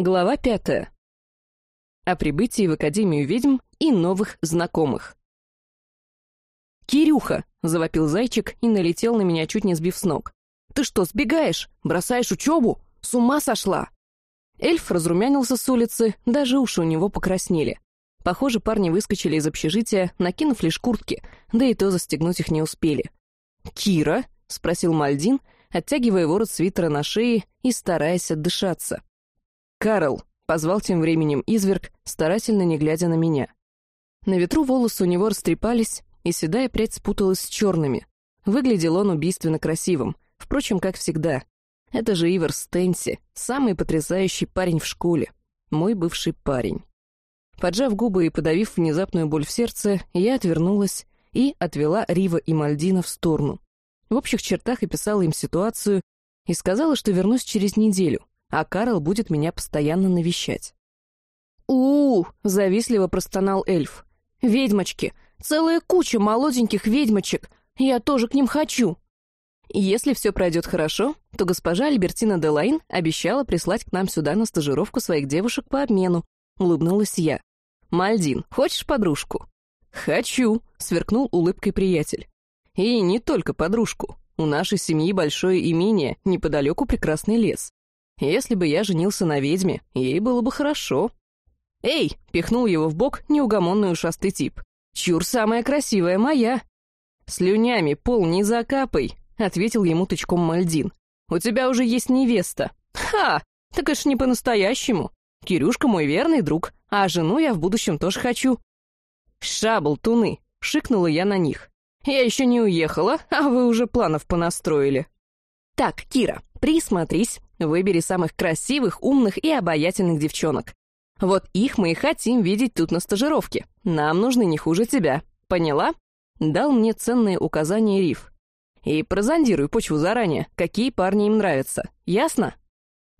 Глава пятая. О прибытии в Академию ведьм и новых знакомых. «Кирюха!» — завопил зайчик и налетел на меня, чуть не сбив с ног. «Ты что, сбегаешь? Бросаешь учебу? С ума сошла!» Эльф разрумянился с улицы, даже уши у него покраснели. Похоже, парни выскочили из общежития, накинув лишь куртки, да и то застегнуть их не успели. «Кира?» — спросил Мальдин, оттягивая ворот свитера на шее и стараясь отдышаться. «Карл!» — позвал тем временем изверг, старательно не глядя на меня. На ветру волосы у него растрепались, и седая прядь спуталась с черными. Выглядел он убийственно красивым, впрочем, как всегда. Это же Ивер Стенси, самый потрясающий парень в школе. Мой бывший парень. Поджав губы и подавив внезапную боль в сердце, я отвернулась и отвела Рива и Мальдина в сторону. В общих чертах описала им ситуацию и сказала, что вернусь через неделю, а Карл будет меня постоянно навещать. у, -у, завистливо простонал эльф. «Ведьмочки! Целая куча молоденьких ведьмочек! Я тоже к ним хочу!» Если все пройдет хорошо, то госпожа Альбертина Делайн обещала прислать к нам сюда на стажировку своих девушек по обмену, улыбнулась я. «Мальдин, хочешь подружку?» «Хочу», — сверкнул улыбкой приятель. «И не только подружку. У нашей семьи большое имение, неподалеку прекрасный лес. Если бы я женился на ведьме, ей было бы хорошо». «Эй!» — пихнул его в бок неугомонный ушастый тип. «Чур самая красивая моя!» «Слюнями пол не закапай!» — ответил ему тычком Мальдин. «У тебя уже есть невеста!» «Ха! Так это не по-настоящему! Кирюшка мой верный друг, а жену я в будущем тоже хочу!» «Шаблтуны!» — шикнула я на них. «Я еще не уехала, а вы уже планов понастроили!» «Так, Кира, присмотрись, выбери самых красивых, умных и обаятельных девчонок. Вот их мы и хотим видеть тут на стажировке. Нам нужны не хуже тебя. Поняла?» Дал мне ценные указания Риф. «И прозондируй почву заранее, какие парни им нравятся. Ясно?»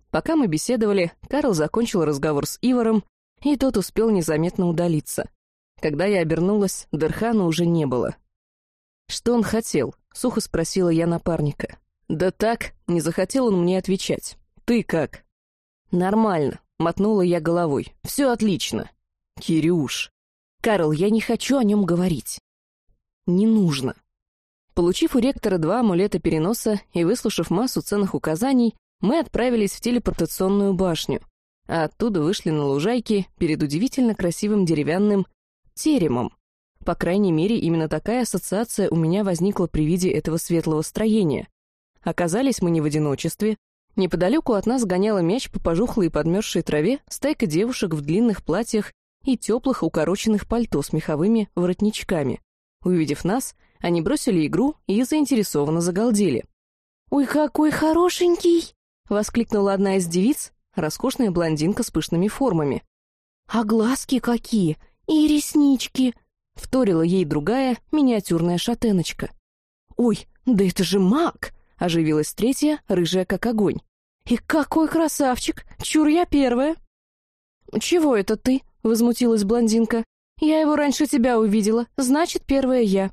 Пока мы беседовали, Карл закончил разговор с Ивором, и тот успел незаметно удалиться. Когда я обернулась, Дерхана уже не было. «Что он хотел?» — сухо спросила я напарника. «Да так, не захотел он мне отвечать. Ты как?» «Нормально», — мотнула я головой. «Все отлично». «Кирюш». «Карл, я не хочу о нем говорить». «Не нужно». Получив у ректора два амулета переноса и выслушав массу ценных указаний, мы отправились в телепортационную башню, а оттуда вышли на лужайки перед удивительно красивым деревянным теремом. По крайней мере, именно такая ассоциация у меня возникла при виде этого светлого строения. Оказались мы не в одиночестве. Неподалеку от нас гоняла мяч по пожухлой и подмерзшей траве стайка девушек в длинных платьях и теплых укороченных пальто с меховыми воротничками. Увидев нас, они бросили игру и заинтересованно загалдели. «Ой, какой хорошенький!» — воскликнула одна из девиц, роскошная блондинка с пышными формами. «А глазки какие! И реснички!» — вторила ей другая миниатюрная шатеночка. «Ой, да это же маг!» — оживилась третья, рыжая как огонь. «И какой красавчик! Чур я первая!» «Чего это ты?» — возмутилась блондинка. «Я его раньше тебя увидела, значит, первая я».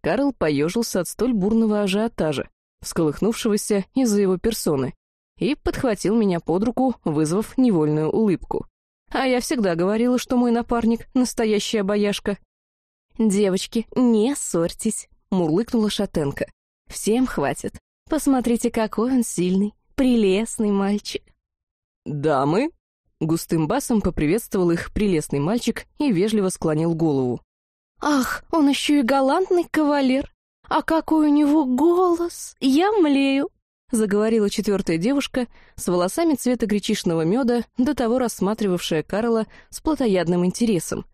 Карл поежился от столь бурного ажиотажа, всколыхнувшегося из-за его персоны и подхватил меня под руку, вызвав невольную улыбку. А я всегда говорила, что мой напарник — настоящая бояшка. «Девочки, не ссорьтесь», — мурлыкнула Шатенко. «Всем хватит. Посмотрите, какой он сильный, прелестный мальчик». «Дамы?» — густым басом поприветствовал их прелестный мальчик и вежливо склонил голову. «Ах, он еще и галантный кавалер! А какой у него голос! Я млею!» заговорила четвертая девушка с волосами цвета гречишного меда, до того рассматривавшая Карла с плотоядным интересом.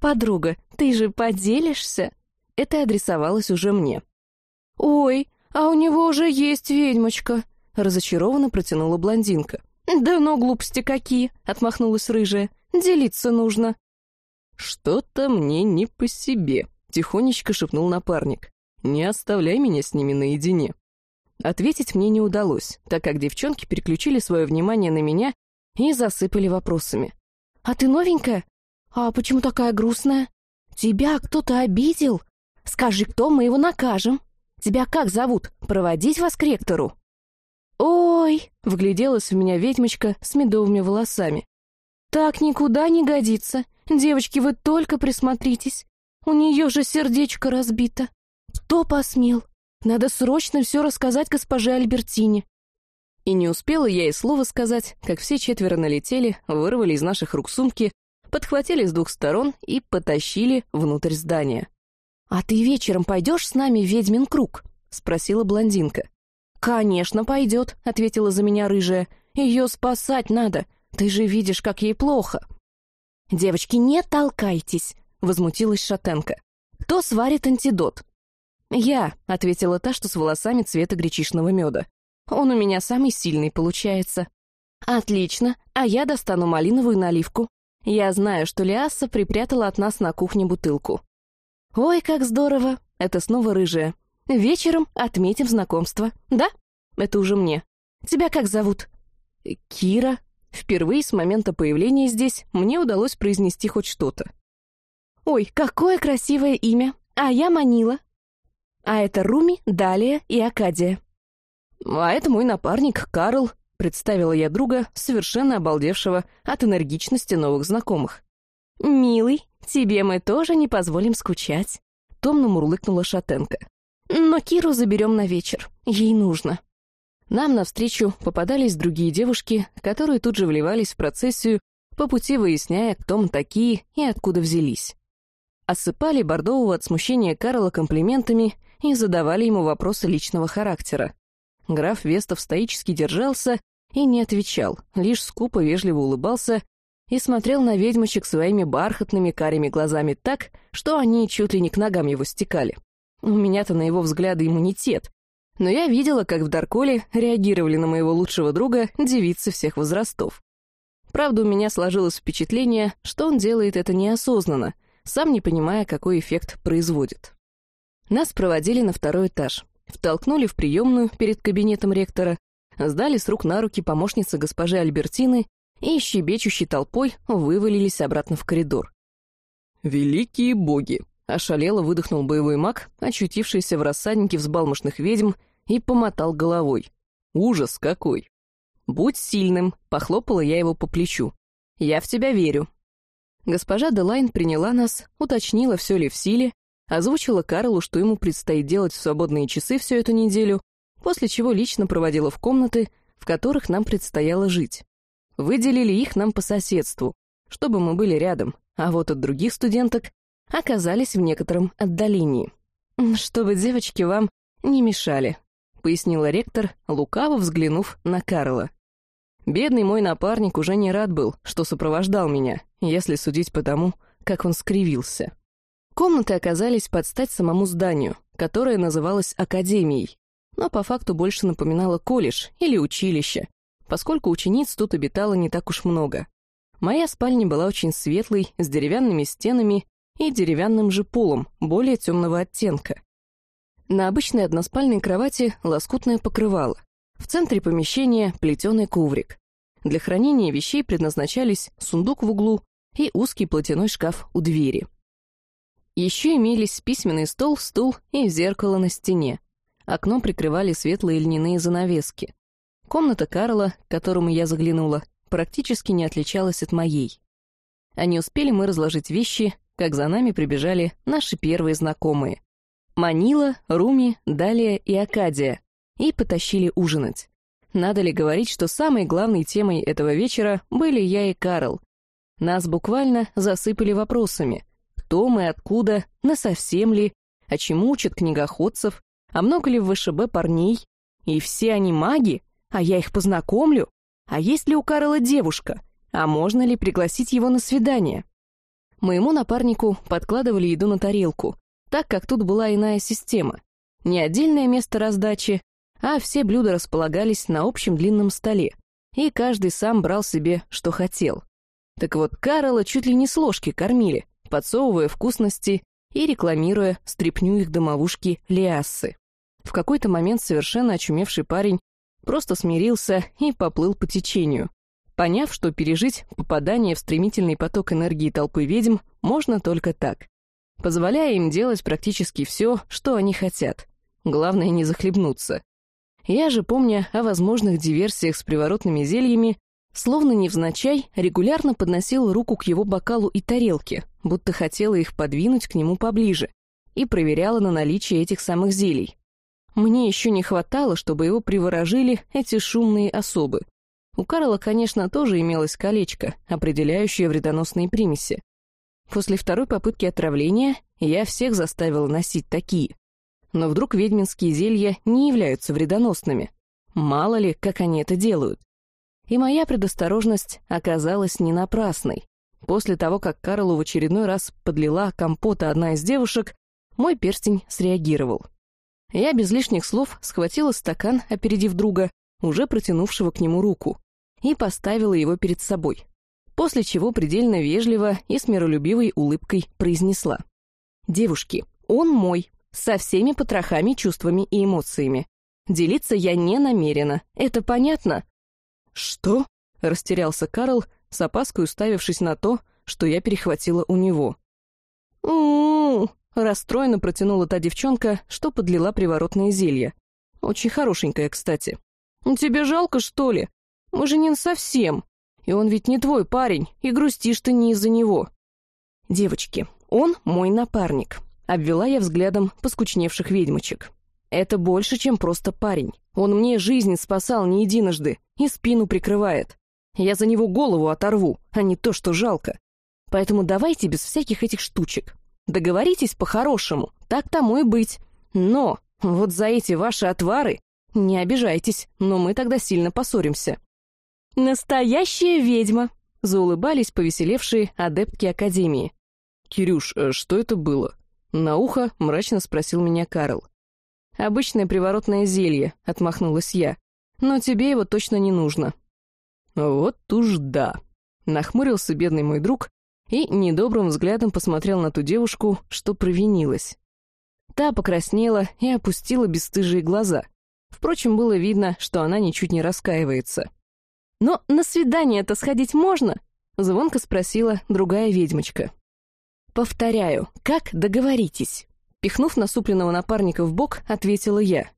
«Подруга, ты же поделишься?» Это адресовалось уже мне. «Ой, а у него уже есть ведьмочка!» разочарованно протянула блондинка. «Да ну, глупости какие!» — отмахнулась рыжая. «Делиться нужно». «Что-то мне не по себе», — тихонечко шепнул напарник. «Не оставляй меня с ними наедине». Ответить мне не удалось, так как девчонки переключили свое внимание на меня и засыпали вопросами. «А ты новенькая? А почему такая грустная? Тебя кто-то обидел? Скажи, кто, мы его накажем. Тебя как зовут? Проводить вас к ректору?» «Ой!» — вгляделась в меня ведьмочка с медовыми волосами. «Так никуда не годится. Девочки, вы только присмотритесь. У нее же сердечко разбито. Кто посмел? Надо срочно все рассказать госпоже Альбертине». И не успела я и слова сказать, как все четверо налетели, вырвали из наших рук сумки, подхватили с двух сторон и потащили внутрь здания. «А ты вечером пойдешь с нами в ведьмин круг?» — спросила блондинка. «Конечно, пойдет», — ответила за меня рыжая. «Ее спасать надо. Ты же видишь, как ей плохо». «Девочки, не толкайтесь», — возмутилась Шатенко. «Кто сварит антидот?» «Я», — ответила та, что с волосами цвета гречишного меда. «Он у меня самый сильный получается». «Отлично, а я достану малиновую наливку. Я знаю, что Лиасса припрятала от нас на кухне бутылку». «Ой, как здорово!» — это снова рыжая. Вечером отметим знакомство. Да? Это уже мне. Тебя как зовут? Кира. Впервые с момента появления здесь мне удалось произнести хоть что-то. Ой, какое красивое имя. А я Манила. А это Руми, Далия и Акадия. А это мой напарник Карл, представила я друга, совершенно обалдевшего от энергичности новых знакомых. «Милый, тебе мы тоже не позволим скучать», — томно мурлыкнула Шатенко. Но Киру заберем на вечер. Ей нужно. Нам навстречу попадались другие девушки, которые тут же вливались в процессию, по пути выясняя, кто мы такие и откуда взялись. Осыпали Бордового от смущения Карла комплиментами и задавали ему вопросы личного характера. Граф Вестов стоически держался и не отвечал, лишь скупо вежливо улыбался и смотрел на ведьмочек своими бархатными карими глазами так, что они чуть ли не к ногам его стекали. У меня-то на его взгляды иммунитет. Но я видела, как в Дарколе реагировали на моего лучшего друга девицы всех возрастов. Правда, у меня сложилось впечатление, что он делает это неосознанно, сам не понимая, какой эффект производит. Нас проводили на второй этаж, втолкнули в приемную перед кабинетом ректора, сдали с рук на руки помощницы госпожи Альбертины и щебечущей толпой вывалились обратно в коридор. «Великие боги!» Ошалело выдохнул боевой маг, очутившийся в рассаднике взбалмошных ведьм, и помотал головой. Ужас какой! «Будь сильным», — похлопала я его по плечу. «Я в тебя верю». Госпожа Делайн приняла нас, уточнила, все ли в силе, озвучила Карлу, что ему предстоит делать в свободные часы всю эту неделю, после чего лично проводила в комнаты, в которых нам предстояло жить. Выделили их нам по соседству, чтобы мы были рядом, а вот от других студенток оказались в некотором отдалении. «Чтобы девочки вам не мешали», — пояснила ректор, лукаво взглянув на Карла. Бедный мой напарник уже не рад был, что сопровождал меня, если судить по тому, как он скривился. Комнаты оказались под стать самому зданию, которое называлось Академией, но по факту больше напоминало колледж или училище, поскольку учениц тут обитало не так уж много. Моя спальня была очень светлой, с деревянными стенами и деревянным же полом, более темного оттенка. На обычной односпальной кровати лоскутное покрывало. В центре помещения плетеный коврик. Для хранения вещей предназначались сундук в углу и узкий платяной шкаф у двери. Еще имелись письменный стол, стул и зеркало на стене. Окно прикрывали светлые льняные занавески. Комната Карла, к которому я заглянула, практически не отличалась от моей. А не успели мы разложить вещи, как за нами прибежали наши первые знакомые. Манила, Руми, Далия и Акадия. И потащили ужинать. Надо ли говорить, что самой главной темой этого вечера были я и Карл. Нас буквально засыпали вопросами. Кто мы, откуда, насовсем ли, а чему учат книгоходцев, а много ли в ВШБ парней, и все они маги, а я их познакомлю, а есть ли у Карла девушка, а можно ли пригласить его на свидание. Моему напарнику подкладывали еду на тарелку, так как тут была иная система. Не отдельное место раздачи, а все блюда располагались на общем длинном столе, и каждый сам брал себе, что хотел. Так вот, Карла чуть ли не с ложки кормили, подсовывая вкусности и рекламируя стряпню их домовушки Лиассы. В какой-то момент совершенно очумевший парень просто смирился и поплыл по течению, поняв, что пережить попадание в стремительный поток энергии толпы ведьм можно только так, позволяя им делать практически все, что они хотят. Главное не захлебнуться. Я же, помня о возможных диверсиях с приворотными зельями, словно невзначай, регулярно подносила руку к его бокалу и тарелке, будто хотела их подвинуть к нему поближе, и проверяла на наличие этих самых зелий. Мне еще не хватало, чтобы его приворожили эти шумные особы. У Карла, конечно, тоже имелось колечко, определяющее вредоносные примеси. После второй попытки отравления я всех заставила носить такие. Но вдруг ведьминские зелья не являются вредоносными. Мало ли, как они это делают. И моя предосторожность оказалась не напрасной. После того, как Карлу в очередной раз подлила компота одна из девушек, мой перстень среагировал. Я без лишних слов схватила стакан, опередив друга, уже протянувшего к нему руку, и поставила его перед собой, после чего предельно вежливо и с миролюбивой улыбкой произнесла. «Девушки, он мой, со всеми потрохами, чувствами и эмоциями. Делиться я не намерена, это понятно?» «Что?» — растерялся Карл, с опаской уставившись на то, что я перехватила у него. у Расстроенно протянула та девчонка, что подлила приворотное зелье. Очень хорошенькое, кстати. «Тебе жалко, что ли? Мы же не совсем. И он ведь не твой парень, и грустишь ты не из-за него». «Девочки, он мой напарник», — обвела я взглядом поскучневших ведьмочек. «Это больше, чем просто парень. Он мне жизнь спасал не единожды и спину прикрывает. Я за него голову оторву, а не то, что жалко. Поэтому давайте без всяких этих штучек. Договоритесь по-хорошему, так тому и быть. Но вот за эти ваши отвары не обижайтесь, но мы тогда сильно поссоримся». «Настоящая ведьма!» — заулыбались повеселевшие адептки Академии. «Кирюш, э, что это было?» На ухо мрачно спросил меня Карл. «Обычное приворотное зелье», — отмахнулась я. «Но тебе его точно не нужно». «Вот уж да», — нахмурился бедный мой друг, и недобрым взглядом посмотрел на ту девушку, что провинилась. Та покраснела и опустила бесстыжие глаза. Впрочем, было видно, что она ничуть не раскаивается. «Но на свидание-то сходить можно?» — звонко спросила другая ведьмочка. «Повторяю, как договоритесь?» Пихнув насупленного напарника в бок, ответила я.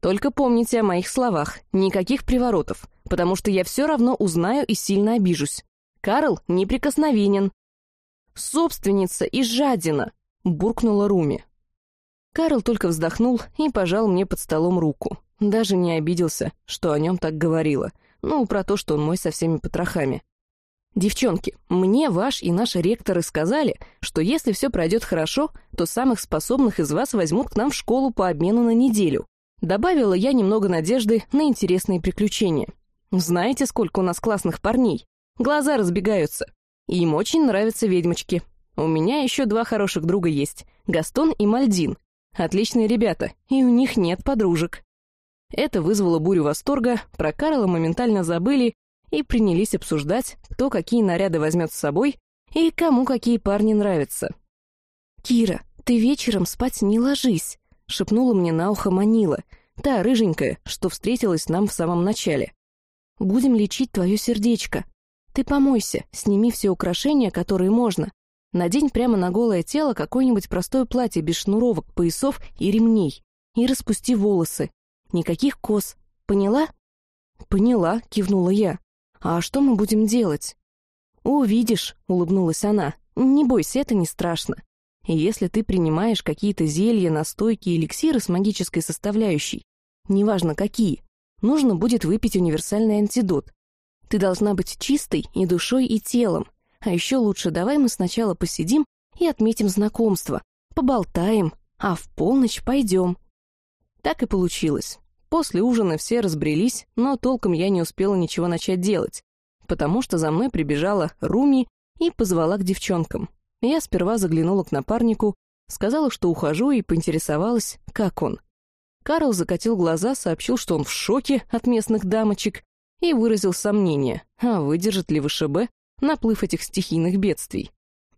«Только помните о моих словах, никаких приворотов, потому что я все равно узнаю и сильно обижусь. Карл неприкосновенен, собственница и жадина!» — буркнула Руми. Карл только вздохнул и пожал мне под столом руку. Даже не обиделся, что о нем так говорила. Ну, про то, что он мой со всеми потрохами. «Девчонки, мне ваш и наши ректоры сказали, что если все пройдет хорошо, то самых способных из вас возьмут к нам в школу по обмену на неделю». Добавила я немного надежды на интересные приключения. «Знаете, сколько у нас классных парней? Глаза разбегаются. И им очень нравятся ведьмочки. У меня еще два хороших друга есть, Гастон и Мальдин. Отличные ребята, и у них нет подружек. Это вызвало бурю восторга, про Карла моментально забыли и принялись обсуждать, кто какие наряды возьмет с собой и кому какие парни нравятся. «Кира, ты вечером спать не ложись», — шепнула мне на ухо Манила, та рыженькая, что встретилась нам в самом начале. «Будем лечить твое сердечко. Ты помойся, сними все украшения, которые можно. Надень прямо на голое тело какое-нибудь простое платье без шнуровок, поясов и ремней. И распусти волосы. Никаких кос. Поняла? Поняла, кивнула я. А что мы будем делать? Увидишь, улыбнулась она. Не бойся, это не страшно. И если ты принимаешь какие-то зелья, настойки, эликсиры с магической составляющей, неважно какие, нужно будет выпить универсальный антидот, ты должна быть чистой и душой, и телом. А еще лучше давай мы сначала посидим и отметим знакомство, поболтаем, а в полночь пойдем. Так и получилось. После ужина все разбрелись, но толком я не успела ничего начать делать, потому что за мной прибежала Руми и позвала к девчонкам. Я сперва заглянула к напарнику, сказала, что ухожу, и поинтересовалась, как он. Карл закатил глаза, сообщил, что он в шоке от местных дамочек, и выразил сомнение, а выдержит ли ВШБ наплыв этих стихийных бедствий.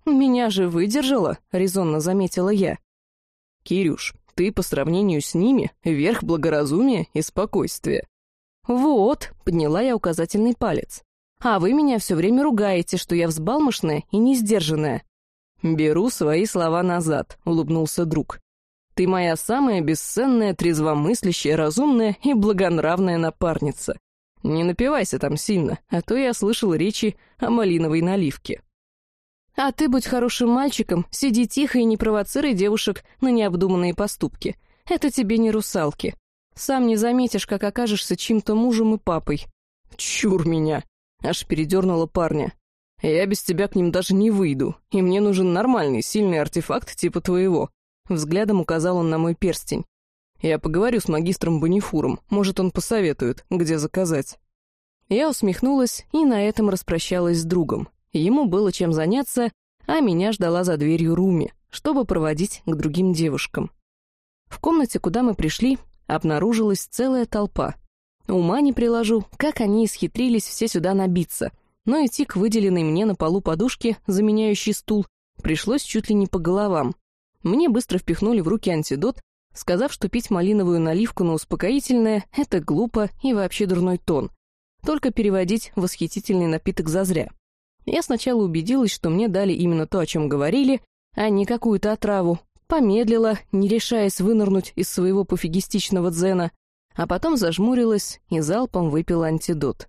«Меня же выдержала», — резонно заметила я. «Кирюш, ты по сравнению с ними верх благоразумия и спокойствия». «Вот», — подняла я указательный палец. «А вы меня все время ругаете, что я взбалмошная и несдержанная». «Беру свои слова назад», — улыбнулся друг. Ты моя самая бесценная, трезвомыслящая, разумная и благонравная напарница. Не напивайся там сильно, а то я слышал речи о малиновой наливке. А ты будь хорошим мальчиком, сиди тихо и не провоцируй девушек на необдуманные поступки. Это тебе не русалки. Сам не заметишь, как окажешься чьим-то мужем и папой. Чур меня! Аж передернула парня. Я без тебя к ним даже не выйду, и мне нужен нормальный, сильный артефакт типа твоего. Взглядом указал он на мой перстень. Я поговорю с магистром Бонифуром, может, он посоветует, где заказать. Я усмехнулась и на этом распрощалась с другом. Ему было чем заняться, а меня ждала за дверью Руми, чтобы проводить к другим девушкам. В комнате, куда мы пришли, обнаружилась целая толпа. Ума не приложу, как они исхитрились все сюда набиться, но идти к выделенной мне на полу подушке, заменяющей стул, пришлось чуть ли не по головам. Мне быстро впихнули в руки антидот, сказав, что пить малиновую наливку на успокоительное — это глупо и вообще дурной тон. Только переводить восхитительный напиток зазря. Я сначала убедилась, что мне дали именно то, о чем говорили, а не какую-то отраву, помедлила, не решаясь вынырнуть из своего пофигистичного дзена, а потом зажмурилась и залпом выпила антидот.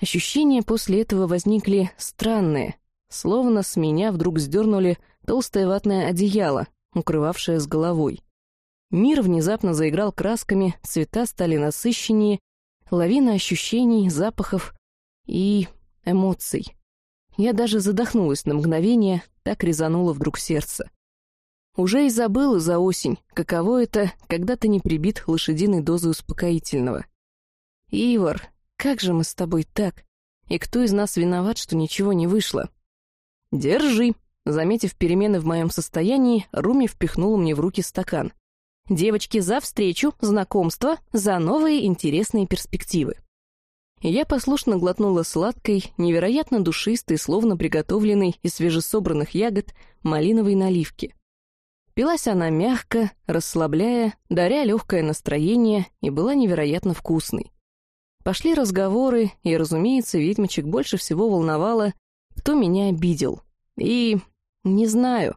Ощущения после этого возникли странные, словно с меня вдруг сдернули толстое ватное одеяло, укрывавшее с головой. Мир внезапно заиграл красками, цвета стали насыщеннее, лавина ощущений, запахов и эмоций. Я даже задохнулась на мгновение, так резануло вдруг сердце. Уже и забыла за осень, каково это, когда ты не прибит лошадиной дозой успокоительного. «Ивар, как же мы с тобой так? И кто из нас виноват, что ничего не вышло?» «Держи!» Заметив перемены в моем состоянии, Руми впихнула мне в руки стакан. «Девочки, за встречу, знакомство, за новые интересные перспективы». Я послушно глотнула сладкой, невероятно душистой, словно приготовленной из свежесобранных ягод, малиновой наливки. Пилась она мягко, расслабляя, даря легкое настроение и была невероятно вкусной. Пошли разговоры, и, разумеется, ведьмочек больше всего волновало, кто меня обидел. И... не знаю.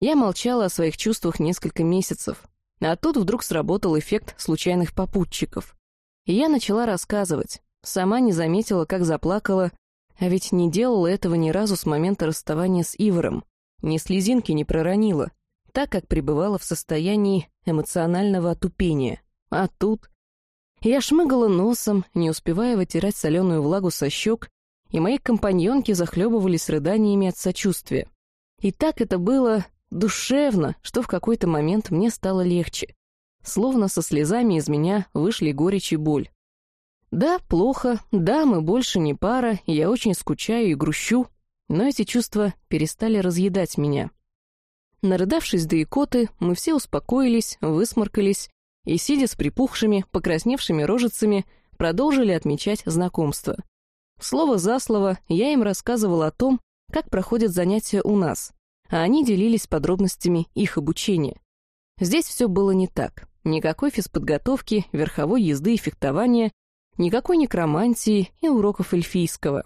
Я молчала о своих чувствах несколько месяцев, а тут вдруг сработал эффект случайных попутчиков. И я начала рассказывать, Сама не заметила, как заплакала, а ведь не делала этого ни разу с момента расставания с Ивором. Ни слезинки не проронила, так как пребывала в состоянии эмоционального отупения. А тут... Я шмыгала носом, не успевая вытирать соленую влагу со щек, и мои компаньонки захлебывались рыданиями от сочувствия. И так это было душевно, что в какой-то момент мне стало легче. Словно со слезами из меня вышли горечь и боль. Да, плохо, да, мы больше не пара, я очень скучаю и грущу, но эти чувства перестали разъедать меня. Нарыдавшись до икоты, мы все успокоились, высморкались и, сидя с припухшими, покрасневшими рожицами, продолжили отмечать знакомство. Слово за слово я им рассказывала о том, как проходят занятия у нас, а они делились подробностями их обучения. Здесь все было не так. Никакой физподготовки, верховой езды и фехтования, Никакой некромантии и уроков эльфийского.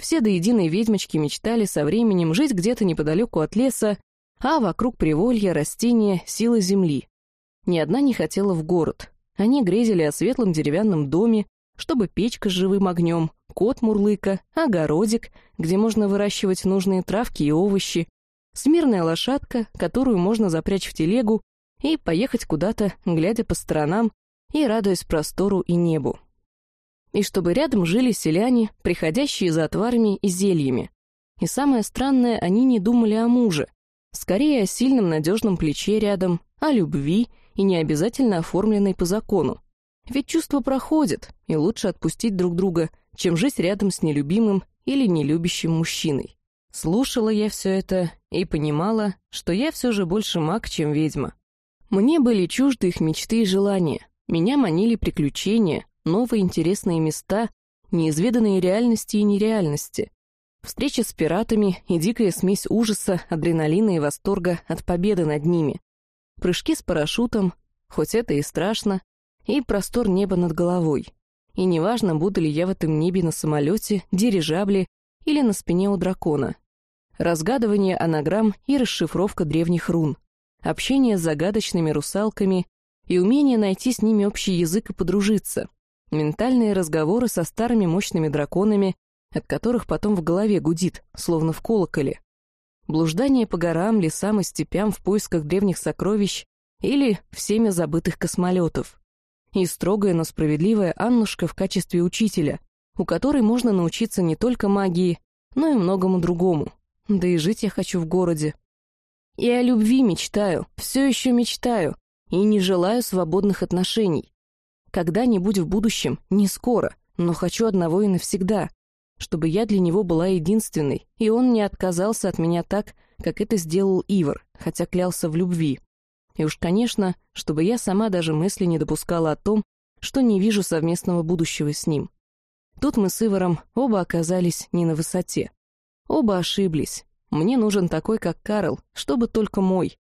Все до единой ведьмочки мечтали со временем жить где-то неподалеку от леса, а вокруг приволья, растения, силы земли. Ни одна не хотела в город. Они грезили о светлом деревянном доме, чтобы печка с живым огнем, кот мурлыка, огородик, где можно выращивать нужные травки и овощи, смирная лошадка, которую можно запрячь в телегу и поехать куда-то, глядя по сторонам и радуясь простору и небу и чтобы рядом жили селяне, приходящие за отварами и зельями. И самое странное, они не думали о муже, скорее о сильном надежном плече рядом, о любви и не обязательно оформленной по закону. Ведь чувства проходят, и лучше отпустить друг друга, чем жить рядом с нелюбимым или нелюбящим мужчиной. Слушала я все это и понимала, что я все же больше маг, чем ведьма. Мне были чужды их мечты и желания, меня манили приключения, новые интересные места, неизведанные реальности и нереальности. Встреча с пиратами и дикая смесь ужаса, адреналина и восторга от победы над ними. Прыжки с парашютом, хоть это и страшно, и простор неба над головой. И неважно, буду ли я в этом небе на самолете, дирижабле или на спине у дракона. Разгадывание анаграмм и расшифровка древних рун. общение с загадочными русалками и умение найти с ними общий язык и подружиться. Ментальные разговоры со старыми мощными драконами, от которых потом в голове гудит, словно в колоколе. Блуждание по горам, лесам и степям в поисках древних сокровищ или всеми забытых космолетов. И строгая, но справедливая Аннушка в качестве учителя, у которой можно научиться не только магии, но и многому другому. Да и жить я хочу в городе. И о любви мечтаю, все еще мечтаю, и не желаю свободных отношений. Когда-нибудь в будущем, не скоро, но хочу одного и навсегда чтобы я для него была единственной, и он не отказался от меня так, как это сделал Ивар, хотя клялся в любви. И уж, конечно, чтобы я сама даже мысли не допускала о том, что не вижу совместного будущего с ним. Тут мы с Иваром оба оказались не на высоте. Оба ошиблись. Мне нужен такой, как Карл, чтобы только мой.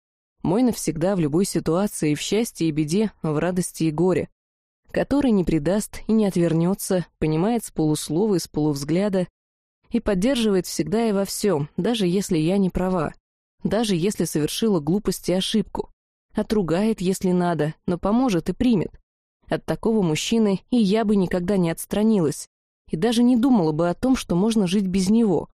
Мой навсегда в любой ситуации, в счастье и беде, в радости и горе который не предаст и не отвернется, понимает с полуслова и с полувзгляда и поддерживает всегда и во всем, даже если я не права, даже если совершила глупость и ошибку, отругает, если надо, но поможет и примет. От такого мужчины и я бы никогда не отстранилась, и даже не думала бы о том, что можно жить без него.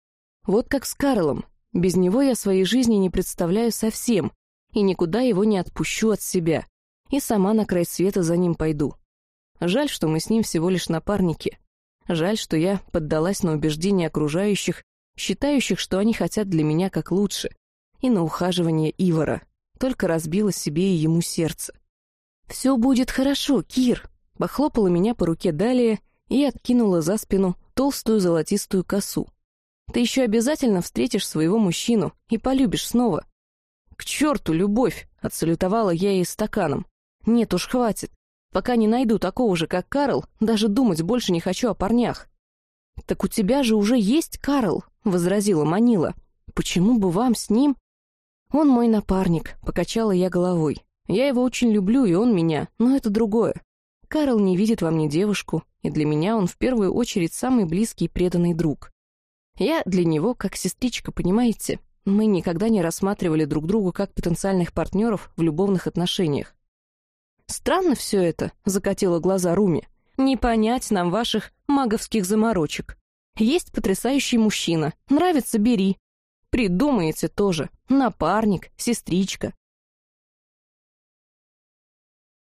Вот как с Карлом. Без него я своей жизни не представляю совсем, и никуда его не отпущу от себя, и сама на край света за ним пойду. Жаль, что мы с ним всего лишь напарники. Жаль, что я поддалась на убеждения окружающих, считающих, что они хотят для меня как лучше, и на ухаживание Ивара. Только разбила себе и ему сердце. «Все будет хорошо, Кир!» Похлопала меня по руке далее и откинула за спину толстую золотистую косу. «Ты еще обязательно встретишь своего мужчину и полюбишь снова». «К черту, любовь!» — отсалютовала я ей стаканом. «Нет уж, хватит. Пока не найду такого же, как Карл, даже думать больше не хочу о парнях». «Так у тебя же уже есть Карл», — возразила Манила. «Почему бы вам с ним?» «Он мой напарник», — покачала я головой. «Я его очень люблю, и он меня, но это другое. Карл не видит во мне девушку, и для меня он в первую очередь самый близкий и преданный друг. Я для него как сестричка, понимаете? Мы никогда не рассматривали друг друга как потенциальных партнеров в любовных отношениях. «Странно все это», — закатила глаза Руми. «Не понять нам ваших маговских заморочек. Есть потрясающий мужчина. Нравится — бери. Придумаете тоже. Напарник, сестричка.